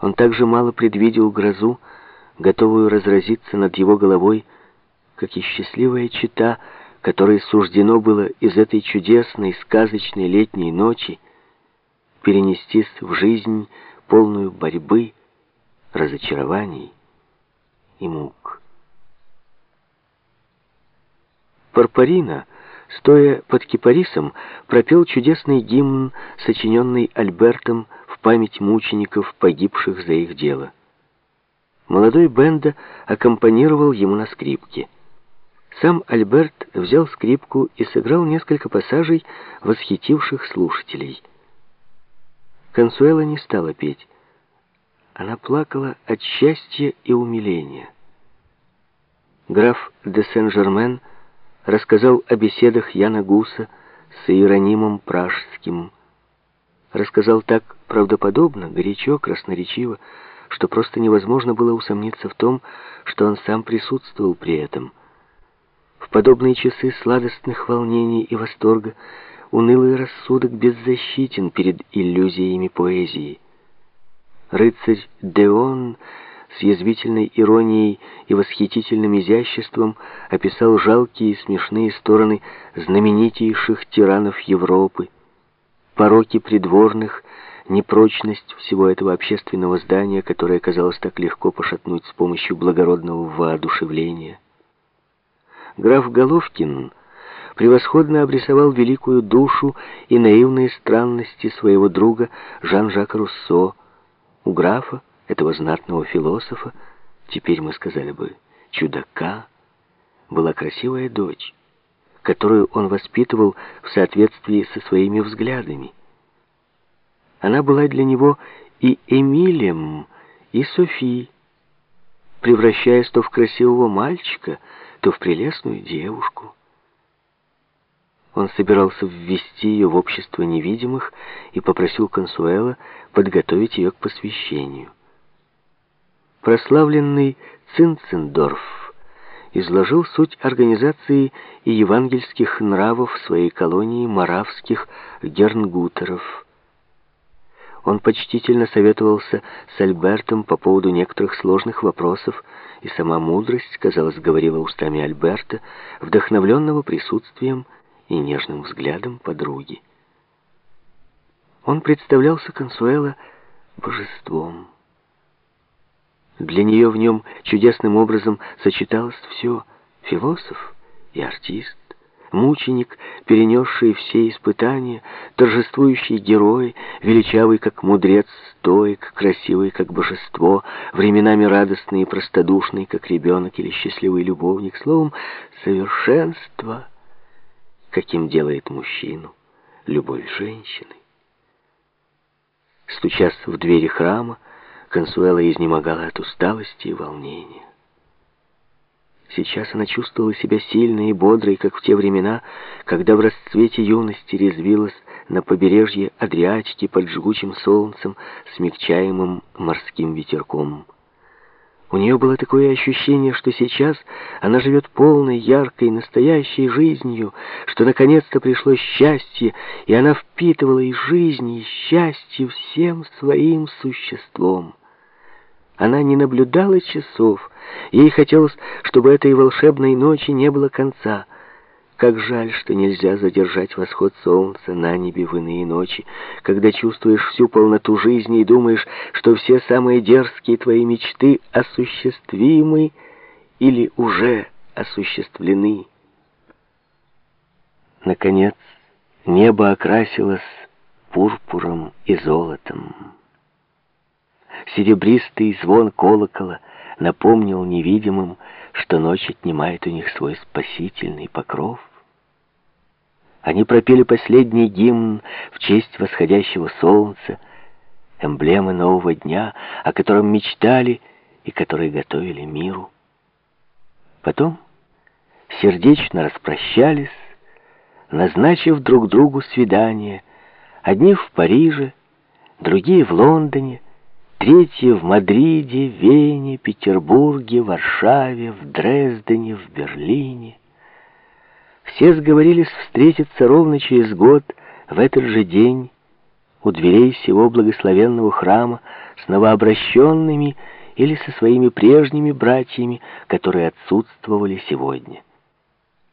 Он также мало предвидел грозу, готовую разразиться над его головой, как и счастливая чита, которой суждено было из этой чудесной сказочной летней ночи перенестись в жизнь полную борьбы, разочарований и мук. Парпарина, стоя под кипарисом, пропел чудесный гимн, сочиненный Альбертом в память мучеников, погибших за их дело. Молодой Бенда аккомпанировал ему на скрипке. Сам Альберт взял скрипку и сыграл несколько пассажей, восхитивших слушателей. Консуэла не стала петь. Она плакала от счастья и умиления. Граф де Сен-Жермен рассказал о беседах Яна Гуса с Иеронимом Пражским. Рассказал так правдоподобно, горячо, красноречиво, что просто невозможно было усомниться в том, что он сам присутствовал при этом. В подобные часы сладостных волнений и восторга унылый рассудок беззащитен перед иллюзиями поэзии. Рыцарь Деон с язвительной иронией и восхитительным изяществом описал жалкие и смешные стороны знаменитейших тиранов Европы, пороки придворных, непрочность всего этого общественного здания, которое казалось так легко пошатнуть с помощью благородного воодушевления. Граф Головкин превосходно обрисовал великую душу и наивные странности своего друга Жан-Жака Руссо. У графа, этого знатного философа, теперь мы сказали бы чудака, была красивая дочь, которую он воспитывал в соответствии со своими взглядами. Она была для него и Эмилем, и Софи, превращаясь то в красивого мальчика, то в прелестную девушку. Он собирался ввести ее в общество невидимых и попросил Консуэла подготовить ее к посвящению. Прославленный Цинцендорф изложил суть организации и евангельских нравов своей колонии маравских гернгутеров – он почтительно советовался с Альбертом по поводу некоторых сложных вопросов, и сама мудрость, казалось, говорила устами Альберта, вдохновленного присутствием и нежным взглядом подруги. Он представлялся Консуэла божеством. Для нее в нем чудесным образом сочеталось все — философ и артист мученик, перенесший все испытания, торжествующий герой, величавый, как мудрец, стоик, красивый, как божество, временами радостный и простодушный, как ребенок или счастливый любовник, словом, совершенство, каким делает мужчину любовь женщины. Стучась в двери храма, Консуэла изнемогала от усталости и волнения. Сейчас она чувствовала себя сильной и бодрой, как в те времена, когда в расцвете юности резвилась на побережье Адриатики под жгучим солнцем, смягчаемым морским ветерком. У нее было такое ощущение, что сейчас она живет полной, яркой, настоящей жизнью, что наконец-то пришло счастье, и она впитывала и жизнь, и счастье всем своим существом. Она не наблюдала часов. Ей хотелось, чтобы этой волшебной ночи не было конца. Как жаль, что нельзя задержать восход солнца на небе в иные ночи, когда чувствуешь всю полноту жизни и думаешь, что все самые дерзкие твои мечты осуществимы или уже осуществлены. Наконец, небо окрасилось пурпуром и золотом. Серебристый звон колокола напомнил невидимым, что ночь отнимает у них свой спасительный покров. Они пропели последний гимн в честь восходящего солнца, эмблемы нового дня, о котором мечтали и который готовили миру. Потом сердечно распрощались, назначив друг другу свидание, одни в Париже, другие в Лондоне, Третье в Мадриде, Вене, Петербурге, Варшаве, в Дрездене, в Берлине. Все сговорились встретиться ровно через год, в этот же день, у дверей всего благословенного храма с новообращенными или со своими прежними братьями, которые отсутствовали сегодня.